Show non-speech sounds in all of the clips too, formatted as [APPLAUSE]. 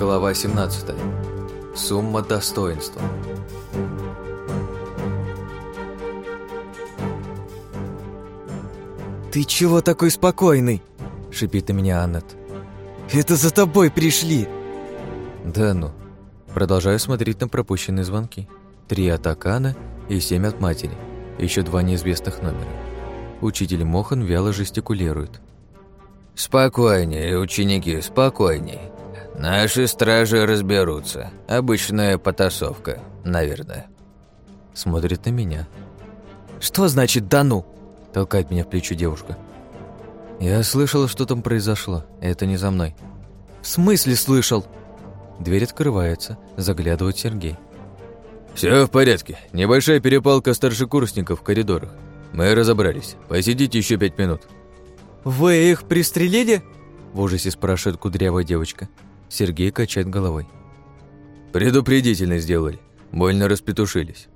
Глава 17. Сумма достоинства. «Ты чего такой спокойный?» – шипит на меня Аннет. «Это за тобой пришли!» Да ну. Продолжаю смотреть на пропущенные звонки. Три от Акана и семь от матери. Еще два неизвестных номера. Учитель Мохан вяло жестикулирует. «Спокойнее, ученики, спокойнее. Наши стражи разберутся. Обычная потасовка, наверное». Смотрит на меня. «Что значит «да ну»?» Толкает меня в плечо девушка. Я слышала, что там произошло. Это не за мной. «В смысле слышал?» Дверь открывается. Заглядывает Сергей. Все в порядке. Небольшая перепалка старшекурсников в коридорах. Мы разобрались. Посидите еще пять минут». «Вы их пристрелили?» В ужасе спрашивает кудрявая девочка. Сергей качает головой. «Предупредительно сделали. Больно распетушились».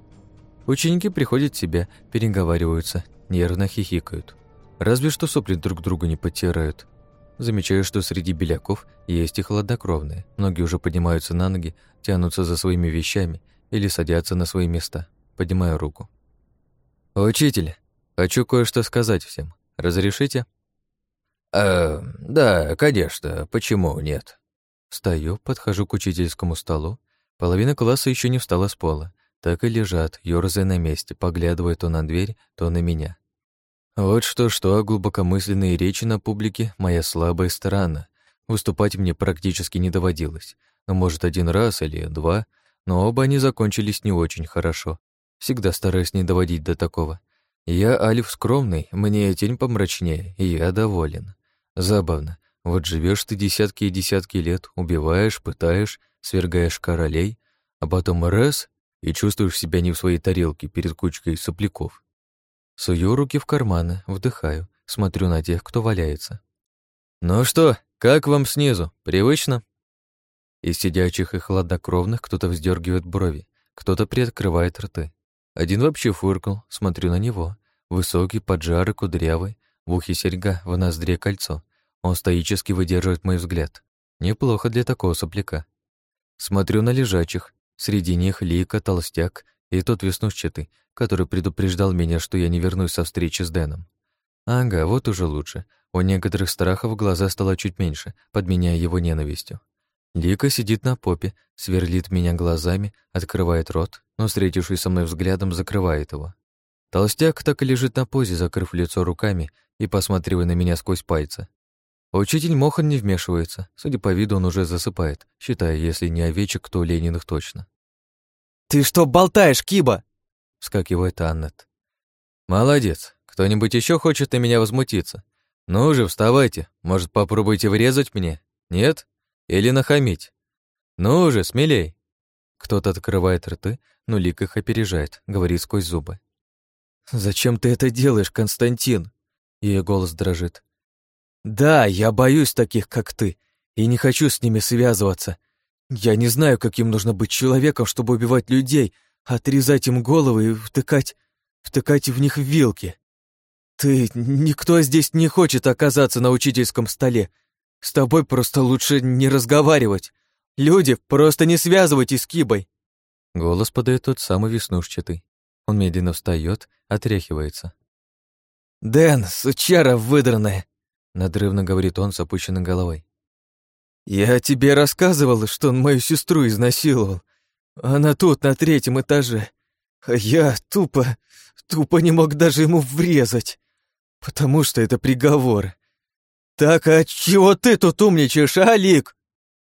Ученики приходят в себя, переговариваются, нервно хихикают. Разве что сопли друг другу не подтирают. Замечаю, что среди беляков есть и хладнокровные. Многие уже поднимаются на ноги, тянутся за своими вещами или садятся на свои места. Поднимаю руку. «Учитель, хочу кое-что сказать всем. Разрешите?» «Э, да, конечно. Почему нет?» Встаю, подхожу к учительскому столу. Половина класса еще не встала с пола. Так и лежат, ёрзая на месте, поглядывая то на дверь, то на меня. Вот что-что, глубокомысленные речи на публике — моя слабая сторона. Выступать мне практически не доводилось. Но, может, один раз или два, но оба они закончились не очень хорошо. Всегда стараюсь не доводить до такого. Я Альф скромный, мне тень помрачнее, и я доволен. Забавно. Вот живешь ты десятки и десятки лет, убиваешь, пытаешь, свергаешь королей, а потом раз — и чувствуешь себя не в своей тарелке перед кучкой сопляков. Сую руки в карманы, вдыхаю, смотрю на тех, кто валяется. «Ну что, как вам снизу? Привычно?» Из сидячих и хладнокровных кто-то вздергивает брови, кто-то приоткрывает рты. Один вообще фыркнул, смотрю на него. Высокий, поджарый, кудрявый, в ухе серьга, в ноздре кольцо. Он стоически выдерживает мой взгляд. Неплохо для такого сопляка. Смотрю на лежачих. Среди них Лика, Толстяк и тот веснушчатый, который предупреждал меня, что я не вернусь со встречи с Дэном. Ага, вот уже лучше. У некоторых страхов глаза стало чуть меньше, подменяя его ненавистью. Лика сидит на попе, сверлит меня глазами, открывает рот, но, встретившись со мной взглядом, закрывает его. Толстяк так и лежит на позе, закрыв лицо руками и посматривая на меня сквозь пальцы. Учитель Мохан не вмешивается. Судя по виду, он уже засыпает, считая, если не овечек, то Лениных точно. «Ты что болтаешь, Киба?» — вскакивает Аннет. «Молодец. Кто-нибудь еще хочет на меня возмутиться? Ну же, вставайте. Может, попробуйте врезать мне? Нет? Или нахамить? Ну же, смелей!» Кто-то открывает рты, но Лик их опережает, говорит сквозь зубы. «Зачем ты это делаешь, Константин?» Ее голос дрожит. «Да, я боюсь таких, как ты, и не хочу с ними связываться. Я не знаю, каким нужно быть человеком, чтобы убивать людей, отрезать им головы и втыкать... втыкать в них вилки. Ты... никто здесь не хочет оказаться на учительском столе. С тобой просто лучше не разговаривать. Люди, просто не связывайтесь с Кибой». Голос подает тот самый веснушчатый. Он медленно встает, отряхивается. «Дэн, сучара выдранная!» Надрывно говорит он с опущенной головой. «Я тебе рассказывал, что он мою сестру изнасиловал. Она тут, на третьем этаже. А я тупо, тупо не мог даже ему врезать, потому что это приговор. Так, а чего ты тут умничаешь, Алик?»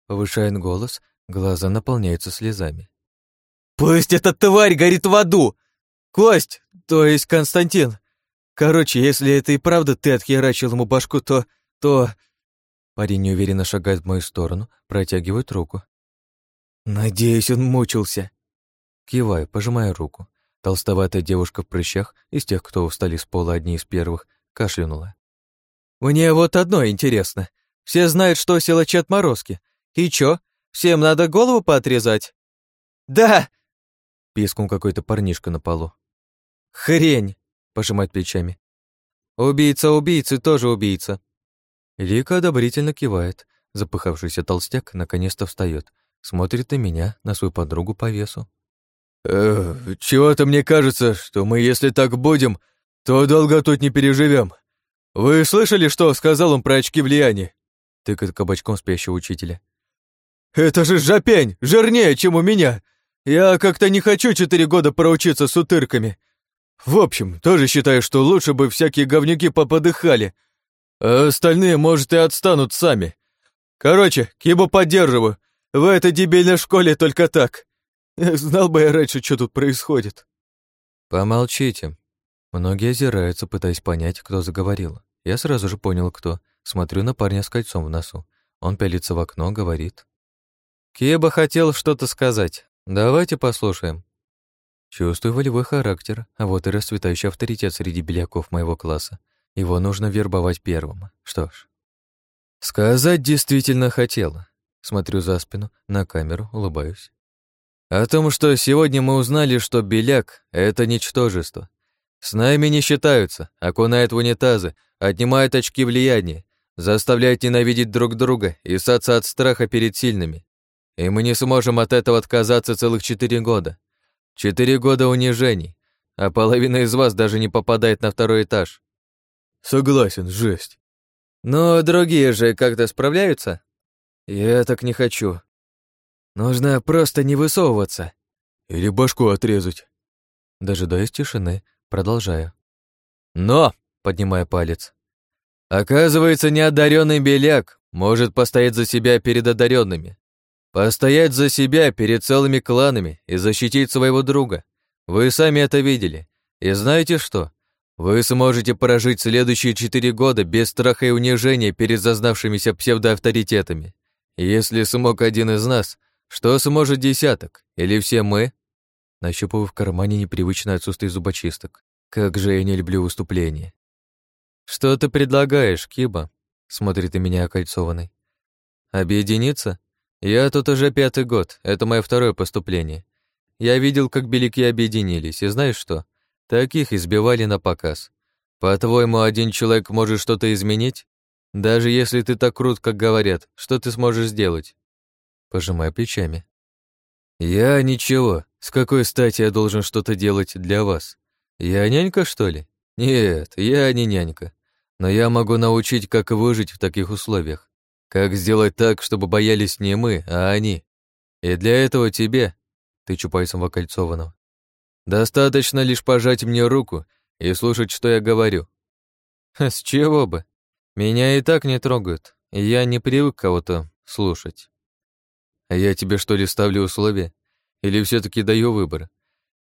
Повышает голос, глаза наполняются слезами. «Пусть эта тварь горит в аду! Кость, то есть Константин, Короче, если это и правда ты отхерачил ему башку, то... то...» Парень неуверенно шагает в мою сторону, протягивает руку. «Надеюсь, он мучился». Киваю, пожимая руку. Толстоватая девушка в прыщах, из тех, кто устали с пола одни из первых, кашлянула. «Мне вот одно интересно. Все знают, что силачи отморозки. И чё, всем надо голову поотрезать?» «Да!» — пискнул какой-то парнишка на полу. «Хрень!» Пожимает плечами. Убийца убийцы тоже убийца. Лика одобрительно кивает, Запыхавшийся толстяк наконец-то встает, смотрит на меня, на свою подругу по весу. «Э, «Чего-то мне кажется, что мы, если так будем, то долго тут не переживем. Вы слышали, что сказал он про очки влияния?» Тыкает кабачком спящего учителя. «Это же жопень! Жирнее, чем у меня! Я как-то не хочу четыре года проучиться с утырками. В общем, тоже считаю, что лучше бы всякие говнюки поподыхали, а остальные, может, и отстанут сами. Короче, Кибу поддерживаю. В этой дебильной школе только так. Знал бы я раньше, что тут происходит. Помолчите. Многие озираются, пытаясь понять, кто заговорил. Я сразу же понял, кто. Смотрю на парня с кольцом в носу. Он пялится в окно, говорит. Кеба хотел что-то сказать. Давайте послушаем. Чувствую волевой характер, а вот и расцветающий авторитет среди беляков моего класса. Его нужно вербовать первым. Что ж. Сказать действительно хотела. Смотрю за спину, на камеру, улыбаюсь. О том, что сегодня мы узнали, что беляк — это ничтожество. С нами не считаются, окунают в унитазы, отнимают очки влияния, заставляют ненавидеть друг друга и саться от страха перед сильными. И мы не сможем от этого отказаться целых четыре года. Четыре года унижений, а половина из вас даже не попадает на второй этаж. Согласен, жесть. Но другие же как-то справляются? Я так не хочу. Нужно просто не высовываться. Или башку отрезать. Дожидаясь тишины, продолжаю. Но, поднимая палец, оказывается, неодаренный беляк может постоять за себя перед одаренными. Постоять за себя перед целыми кланами и защитить своего друга. Вы сами это видели. И знаете что? Вы сможете прожить следующие четыре года без страха и унижения перед зазнавшимися псевдоавторитетами. Если смог один из нас, что сможет десяток? Или все мы? Нащупываю в кармане непривычное отсутствие зубочисток. Как же я не люблю выступления. «Что ты предлагаешь, Киба?» — смотрит на меня окольцованный. «Объединиться? Я тут уже пятый год, это мое второе поступление. Я видел, как беляки объединились, и знаешь что? Таких избивали на показ. По-твоему, один человек может что-то изменить? Даже если ты так крут, как говорят, что ты сможешь сделать? Пожимая плечами. Я ничего. С какой стати я должен что-то делать для вас? Я нянька, что ли? Нет, я не нянька. Но я могу научить, как выжить в таких условиях. Как сделать так, чтобы боялись не мы, а они? И для этого тебе, тычу пальцем в окольцованного, достаточно лишь пожать мне руку и слушать, что я говорю. [LAUGHS] С чего бы? Меня и так не трогают, я не привык кого-то слушать. А я тебе что ли ставлю условия? Или все таки даю выбор?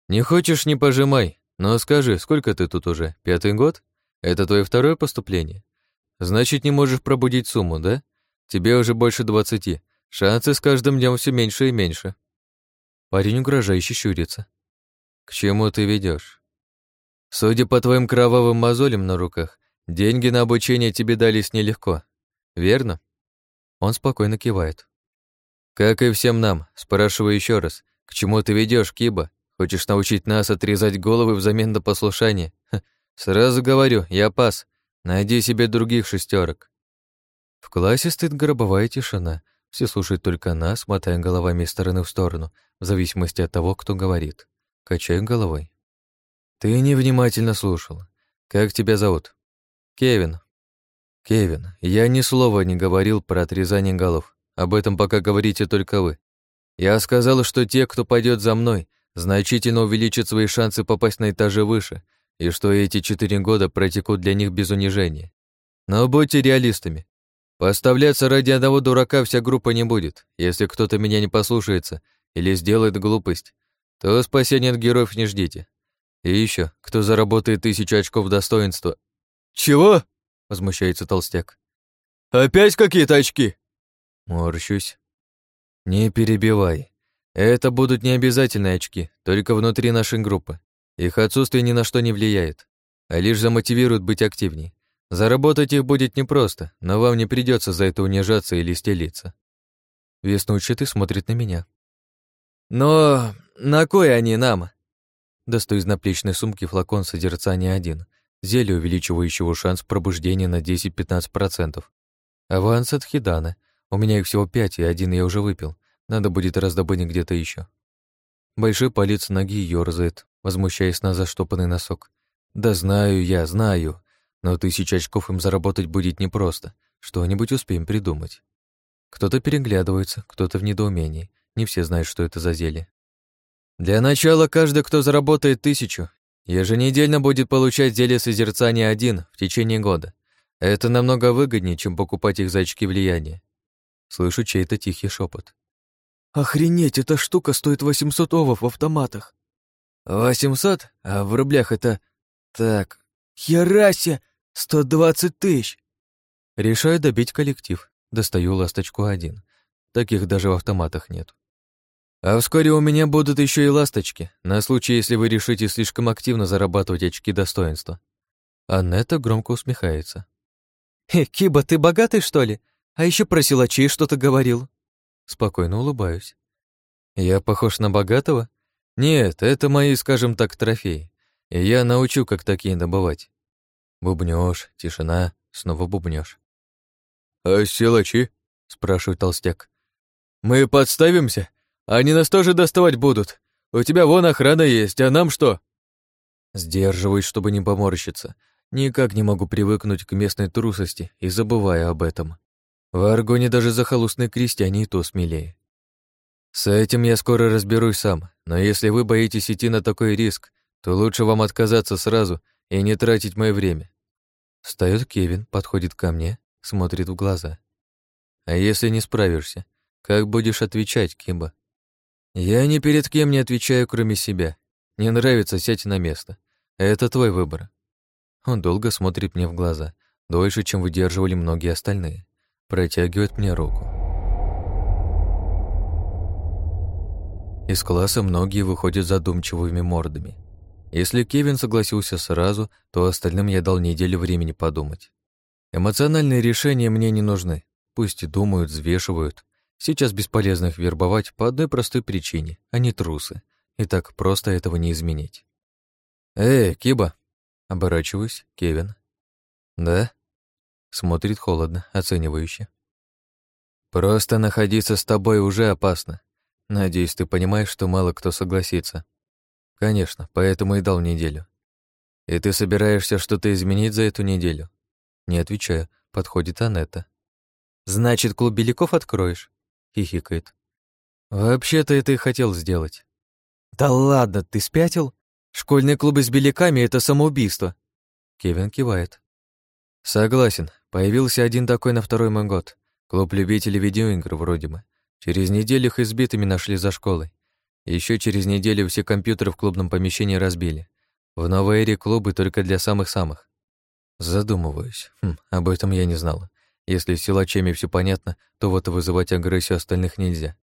Не хочешь, не пожимай, но скажи, сколько ты тут уже? Пятый год? Это твое второе поступление? Значит, не можешь пробудить сумму, да? Тебе уже больше двадцати. Шансы с каждым днем все меньше и меньше. Парень угрожающе щурится. К чему ты ведешь? Судя по твоим кровавым мозолям на руках, деньги на обучение тебе дались нелегко. Верно? Он спокойно кивает. Как и всем нам, спрашиваю еще раз, к чему ты ведешь, Киба? Хочешь научить нас отрезать головы взамен на послушание? Ха, сразу говорю, я пас. Найди себе других шестерок. В классе стоит гробовая тишина. Все слушают только нас, мотая головами из стороны в сторону, в зависимости от того, кто говорит. Качаю головой. Ты невнимательно слушал. Как тебя зовут? Кевин. Кевин, я ни слова не говорил про отрезание голов. Об этом пока говорите только вы. Я сказал, что те, кто пойдет за мной, значительно увеличат свои шансы попасть на этажи выше, и что эти четыре года протекут для них без унижения. Но будьте реалистами. Поставляться ради одного дурака вся группа не будет. Если кто-то меня не послушается или сделает глупость, то спасения от героев не ждите. И еще, кто заработает тысячу очков достоинства... «Чего?» — возмущается толстяк. «Опять какие-то очки?» Морщусь. «Не перебивай. Это будут не обязательные очки, только внутри нашей группы. Их отсутствие ни на что не влияет, а лишь замотивирует быть активней. Заработать их будет непросто, но вам не придется за это унижаться или стелиться. Веснущатый смотрит на меня. Но на кой они нам? Достаю из наплечной сумки флакон содержания один, зелье, увеличивающего шанс пробуждения на 10-15%. Аванс от Хидана. У меня их всего пять, и один я уже выпил. Надо будет раздобыть где-то еще. Большой палец ноги ёрзает, возмущаясь на заштопанный носок. Да знаю я, знаю. Но тысяча очков им заработать будет непросто. Что-нибудь успеем придумать. Кто-то переглядывается, кто-то в недоумении. Не все знают, что это за зелье. Для начала каждый, кто заработает тысячу, еженедельно будет получать зелье созерцания один в течение года. Это намного выгоднее, чем покупать их за очки влияния. Слышу чей-то тихий шепот. «Охренеть, эта штука стоит 800 овов в автоматах!» «800? А в рублях это... Так...» «Ярася! 120 тысяч!» Решаю добить коллектив. Достаю ласточку один. Таких даже в автоматах нет. А вскоре у меня будут еще и ласточки, на случай, если вы решите слишком активно зарабатывать очки достоинства. Аннета громко усмехается. «Э, Киба, ты богатый, что ли? А еще про силачей что-то говорил». Спокойно улыбаюсь. «Я похож на богатого? Нет, это мои, скажем так, трофеи. И я научу, как такие добывать. Бубнёж, тишина, снова бубнёж. «А силачи?» — спрашивает толстяк. «Мы подставимся? Они нас тоже доставать будут. У тебя вон охрана есть, а нам что?» Сдерживаюсь, чтобы не поморщиться. Никак не могу привыкнуть к местной трусости и забываю об этом. В Аргоне даже захолустные крестьяне и то смелее. С этим я скоро разберусь сам, но если вы боитесь идти на такой риск, то лучше вам отказаться сразу и не тратить мое время. Встает Кевин, подходит ко мне, смотрит в глаза. А если не справишься, как будешь отвечать, Кимба? Я ни перед кем не отвечаю, кроме себя. Не нравится, сядь на место. Это твой выбор. Он долго смотрит мне в глаза, дольше, чем выдерживали многие остальные. Протягивает мне руку. Из класса многие выходят задумчивыми мордами. Если Кевин согласился сразу, то остальным я дал неделю времени подумать. Эмоциональные решения мне не нужны. Пусть и думают, взвешивают. Сейчас бесполезно их вербовать по одной простой причине. Они трусы. И так просто этого не изменить. «Эй, Киба!» Оборачиваюсь, Кевин. «Да?» Смотрит холодно, оценивающе. «Просто находиться с тобой уже опасно. Надеюсь, ты понимаешь, что мало кто согласится. Конечно, поэтому и дал неделю. И ты собираешься что-то изменить за эту неделю? Не отвечаю, подходит Анетта. «Значит, клуб беляков откроешь?» — хихикает. «Вообще-то это и хотел сделать». «Да ладно, ты спятил? Школьные клубы с беляками — это самоубийство». Кевин кивает. «Согласен. Появился один такой на второй мой год. Клуб любителей видеоигр вроде бы. Через неделю их избитыми нашли за школой. Еще через неделю все компьютеры в клубном помещении разбили. В новой эре клубы только для самых-самых. Задумываюсь. Хм, об этом я не знала. Если с силачами все понятно, то вот вызывать агрессию остальных нельзя.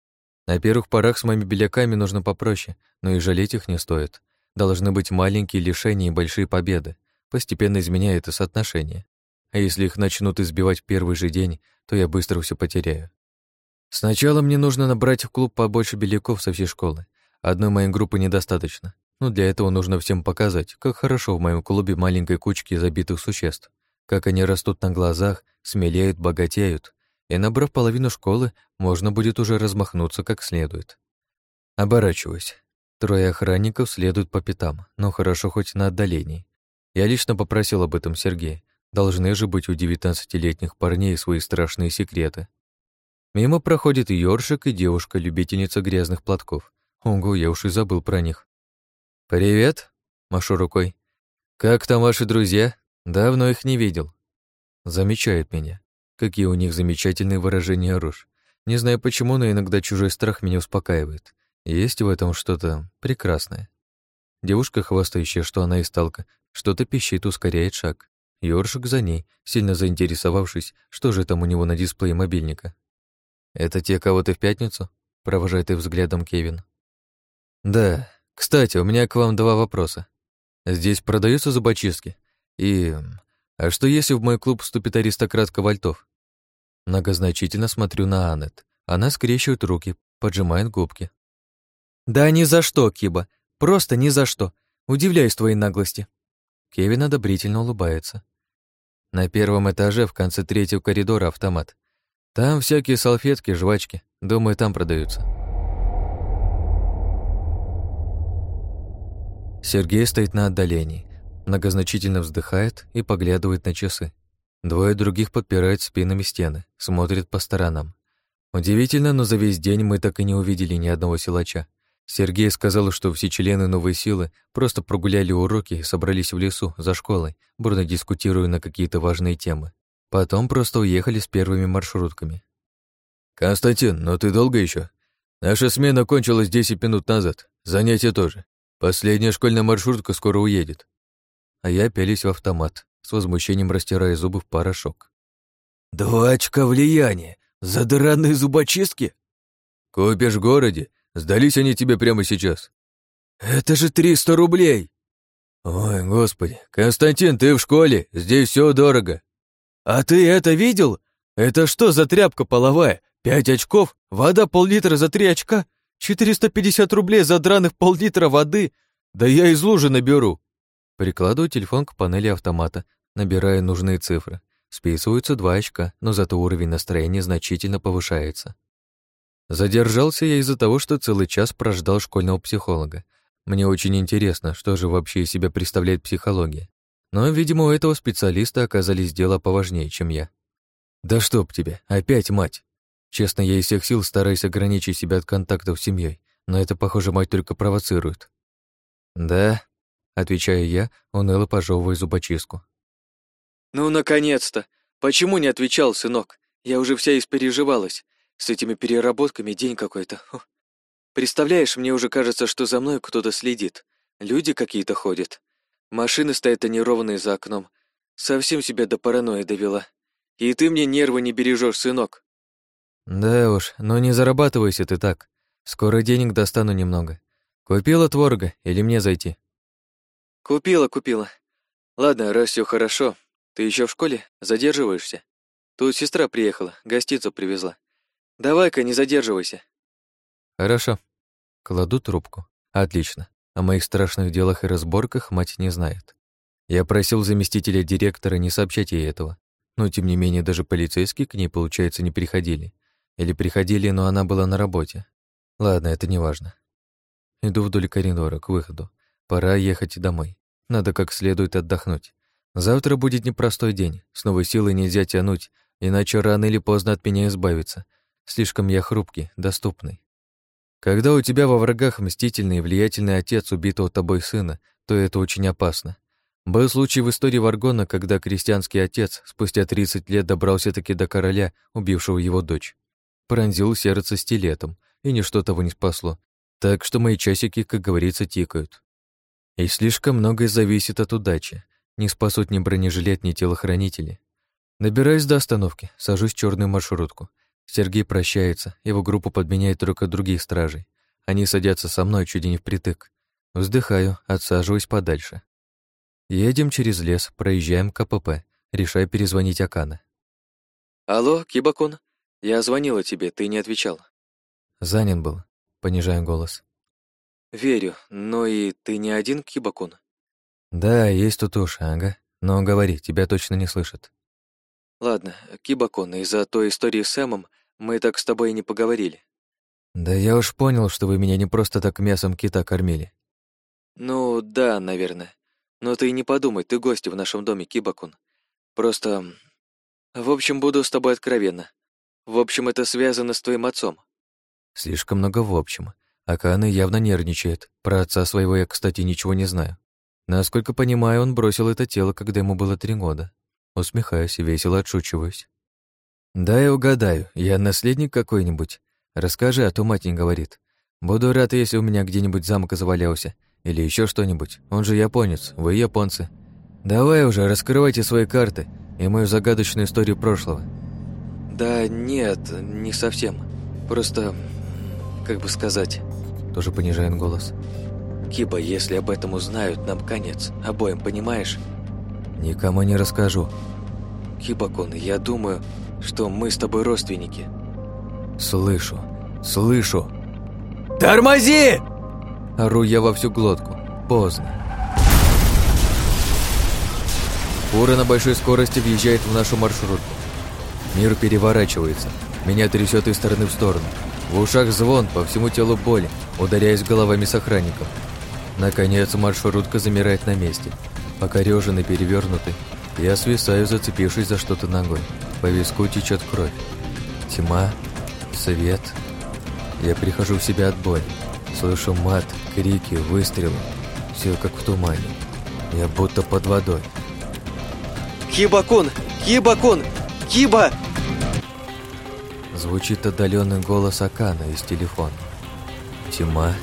На первых порах с моими беляками нужно попроще, но и жалеть их не стоит. Должны быть маленькие лишения и большие победы. Постепенно изменяя это соотношение. А если их начнут избивать первый же день, то я быстро все потеряю. Сначала мне нужно набрать в клуб побольше беляков со всей школы. Одной моей группы недостаточно. Но для этого нужно всем показать, как хорошо в моем клубе маленькой кучки забитых существ, как они растут на глазах, смелеют, богатеют, и, набрав половину школы, можно будет уже размахнуться как следует. Оборачиваюсь. Трое охранников следуют по пятам, но хорошо хоть на отдалении. Я лично попросил об этом Сергея. Должны же быть у девятнадцатилетних парней свои страшные секреты. Мимо проходит ёршик и девушка-любительница грязных платков. Ого, я уж и забыл про них. «Привет», — машу рукой. «Как там ваши друзья? Давно их не видел». Замечают меня. Какие у них замечательные выражения рож. Не знаю почему, но иногда чужой страх меня успокаивает. Есть в этом что-то прекрасное. Девушка, хвастающая, что она из талка, что-то пищит, ускоряет шаг. Ёршик за ней, сильно заинтересовавшись, что же там у него на дисплее мобильника. «Это те, кого ты в пятницу?» — провожает их взглядом Кевин. «Да, кстати, у меня к вам два вопроса. Здесь продаются зубочистки? И... А что если в мой клуб вступит аристократка Вальтов? Многозначительно смотрю на Аннет. Она скрещивает руки, поджимает губки. «Да ни за что, Киба. Просто ни за что. Удивляюсь твоей наглости». Кевин одобрительно улыбается. На первом этаже в конце третьего коридора автомат. Там всякие салфетки, жвачки. Думаю, там продаются. Сергей стоит на отдалении, многозначительно вздыхает и поглядывает на часы. Двое других подпирают спинами стены, смотрят по сторонам. Удивительно, но за весь день мы так и не увидели ни одного силача. Сергей сказал, что все члены новой силы просто прогуляли уроки и собрались в лесу за школой, бурно дискутируя на какие-то важные темы. Потом просто уехали с первыми маршрутками. «Константин, ну ты долго еще? Наша смена кончилась 10 минут назад. Занятие тоже. Последняя школьная маршрутка скоро уедет». А я пялись в автомат, с возмущением растирая зубы в порошок. «Два очка влияния! За дыраные зубочистки?» «Купишь в городе Сдались они тебе прямо сейчас. Это же триста рублей. Ой, господи. Константин, ты в школе, здесь все дорого. А ты это видел? Это что за тряпка половая? Пять очков, вода пол-литра за три очка, 450 рублей за драных пол-литра воды. Да я из лужи наберу. Прикладываю телефон к панели автомата, набирая нужные цифры. Списываются два очка, но зато уровень настроения значительно повышается. Задержался я из-за того, что целый час прождал школьного психолога. Мне очень интересно, что же вообще из себя представляет психология. Но, видимо, у этого специалиста оказались дела поважнее, чем я. Да чтоб тебе, опять мать. Честно, я из всех сил стараюсь ограничить себя от контактов с семьей, но это, похоже, мать только провоцирует. Да, отвечаю я, уныло пожевывая зубочистку. Ну, наконец-то! Почему не отвечал, сынок? Я уже вся испереживалась. С этими переработками день какой-то. Представляешь, мне уже кажется, что за мной кто-то следит. Люди какие-то ходят. Машины стоят тонированные за окном. Совсем себя до паранойи довела. И ты мне нервы не бережешь, сынок. Да уж, но не зарабатывайся ты так. Скоро денег достану немного. Купила творога или мне зайти? Купила, купила. Ладно, раз все хорошо. Ты еще в школе? Задерживаешься? Тут сестра приехала, гостицу привезла. Давай-ка, не задерживайся. Хорошо. Кладу трубку. Отлично. О моих страшных делах и разборках мать не знает. Я просил заместителя директора не сообщать ей этого. Но, тем не менее, даже полицейские к ней, получается, не приходили. Или приходили, но она была на работе. Ладно, это не важно. Иду вдоль коридора к выходу. Пора ехать домой. Надо как следует отдохнуть. Завтра будет непростой день. С новой силой нельзя тянуть, иначе рано или поздно от меня избавиться — Слишком я хрупкий, доступный. Когда у тебя во врагах мстительный и влиятельный отец убитого тобой сына, то это очень опасно. Был случай в истории Варгона, когда крестьянский отец спустя 30 лет добрался таки до короля, убившего его дочь. Пронзил сердце стилетом, и ничто того не спасло. Так что мои часики, как говорится, тикают. И слишком многое зависит от удачи. Не спасут ни бронежилет, ни телохранители. Набираюсь до остановки, сажусь в черную маршрутку. Сергей прощается, его группу подменяет только других стражей. Они садятся со мной чуть не впритык. Вздыхаю, отсаживаюсь подальше. Едем через лес, проезжаем КПП, решаю перезвонить Акана. «Алло, Кибакон, я звонила тебе, ты не отвечал». «Занят был», — понижаю голос. «Верю, но и ты не один, Кибакон?» «Да, есть тут уж, ага. Но говори, тебя точно не слышат». «Ладно, Кибакон, из-за той истории с Сэмом мы так с тобой и не поговорили. Да я уж понял, что вы меня не просто так мясом кита кормили. Ну, да, наверное. Но ты не подумай, ты гость в нашем доме, Кибакун. Просто... В общем, буду с тобой откровенна. В общем, это связано с твоим отцом. Слишком много в общем. Акана явно нервничает. Про отца своего я, кстати, ничего не знаю. Насколько понимаю, он бросил это тело, когда ему было три года. Усмехаюсь весело отшучиваюсь. «Да, я угадаю. Я наследник какой-нибудь. Расскажи, а то мать не говорит. Буду рад, если у меня где-нибудь замок завалялся. Или еще что-нибудь. Он же японец, вы японцы. Давай уже, раскрывайте свои карты и мою загадочную историю прошлого». «Да нет, не совсем. Просто, как бы сказать...» Тоже понижает голос. «Киба, если об этом узнают, нам конец. Обоим, понимаешь?» «Никому не расскажу». «Кибакон, я думаю, что мы с тобой родственники. Слышу, слышу. Тормози! Ору я во всю глотку. Поздно. Фура на большой скорости въезжает в нашу маршрутку. Мир переворачивается. Меня трясет из стороны в сторону. В ушах звон, по всему телу боль, ударяясь головами с охранником. Наконец маршрутка замирает на месте. Покорёженный, перевернутый, я свисаю, зацепившись за что-то ногой. По виску течет кровь. Тьма, свет. Я прихожу в себя от боли. Слышу мат, крики, выстрелы. Все как в тумане. Я будто под водой. «Киба-кун! Киба-кун! Киба!» Звучит отдаленный голос Акана из телефона. Тьма,